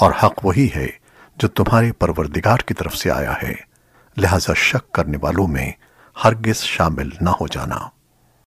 और हक वही है जो तुम्हारे परवरदिगार की तरफ़ से आया है। लिहाजा शक करने वालों में हरगिज शामिल न हो जाना।